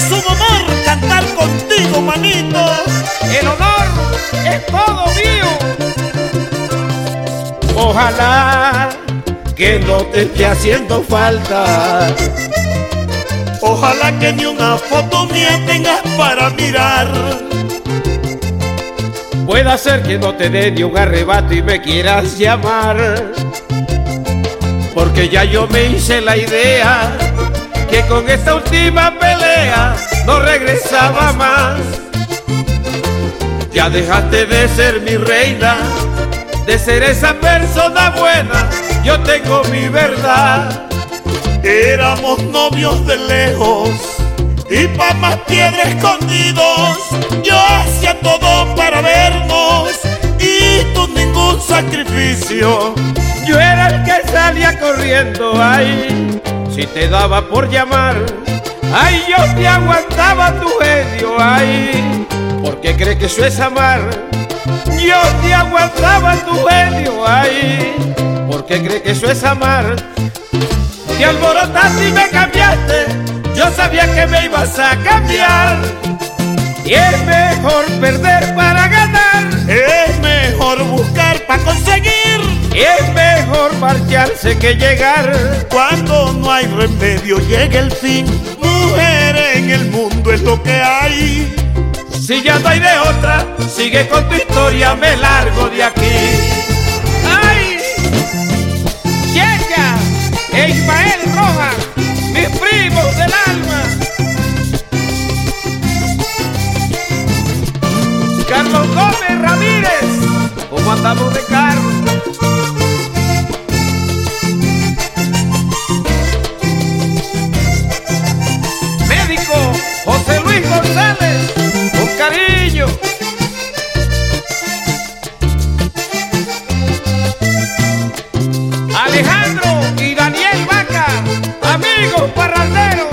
Es un honor cantar contigo, manito. El honor es todo mío. Ojalá que no te esté haciendo falta. Ojalá que ni una foto mía tengas para mirar. Puede ser que no te dé ni un arrebato y me quieras llamar. Porque ya yo me hice la idea con esta última pelea no regresaba más. Ya dejaste de ser mi reina, de ser esa persona buena, yo tengo mi verdad. Éramos novios de lejos y pa' más piedra escondidos. Yo hacía todo para vernos y tú ningún sacrificio. Yo era el que salía corriendo ahí, si te daba por llamar. Ay, yo te aguantaba tu genio ahí, porque cree que eso es amar. Yo te aguantaba tu genio ahí, porque cree que eso es amar. Te alborotaste y me cambiaste, yo sabía que me ibas a cambiar. Y es mejor perder para ganar, Es mejor buscar para conseguir. y es marcharse que llegar. Cuando no hay remedio llega el fin. Mujer en el mundo es lo que hay. Si ya no hay de otra, sigue con tu historia, me largo de aquí. ¡Ay! Llega e Ismael Rojas, mis primos del alma. Carlos Gómez Ramírez, ¿cómo andamos de carro? Amigos parranderos.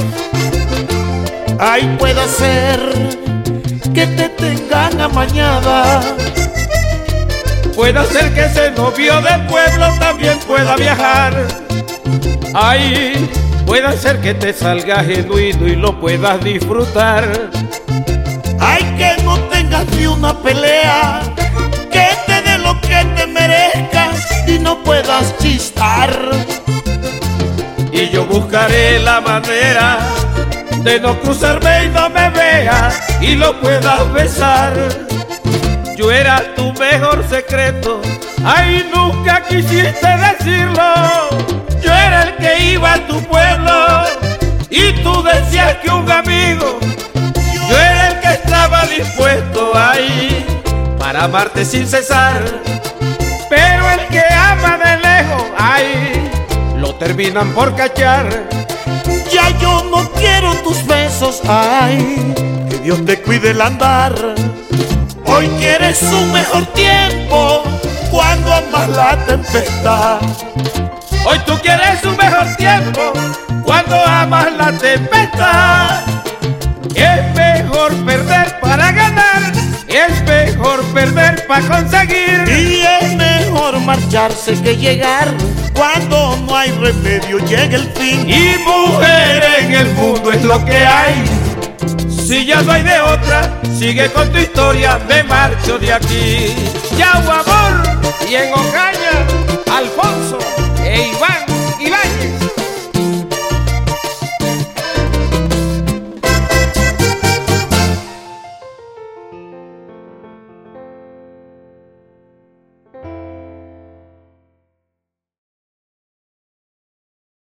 Ay, puede ser que te tengan amañada. Puede ser que ese novio del pueblo también pueda viajar. Ay, puede ser que te salga genuino y lo puedas disfrutar. Ay, que no tengas ni una pelea. Que te dé lo que te merezcas y no puedas chistar. Buscaré la manera de no cruzarme y no me veas y lo puedas besar. Yo era tu mejor secreto, ay, nunca quisiste decirlo. Yo era el que iba a tu pueblo y tú decías que un amigo. Yo era el que estaba dispuesto ahí para amarte sin cesar. Pero el que ama terminan por cachar. Ya yo no quiero tus besos, ay, que Dios te cuide el andar. Hoy quieres un mejor tiempo cuando amas la tempestad. Hoy tú quieres un mejor tiempo cuando amas la tempestad. Es mejor perder para ganar, es mejor perder para conseguir. Y es mejor marcharse que llegar cuando hay remedio llega el fin. Y mujer en el mundo es lo que hay. Si ya no hay de otra, sigue con tu historia, me marcho de aquí. Yau Amor y en Ocaña, Alfonso e Iván.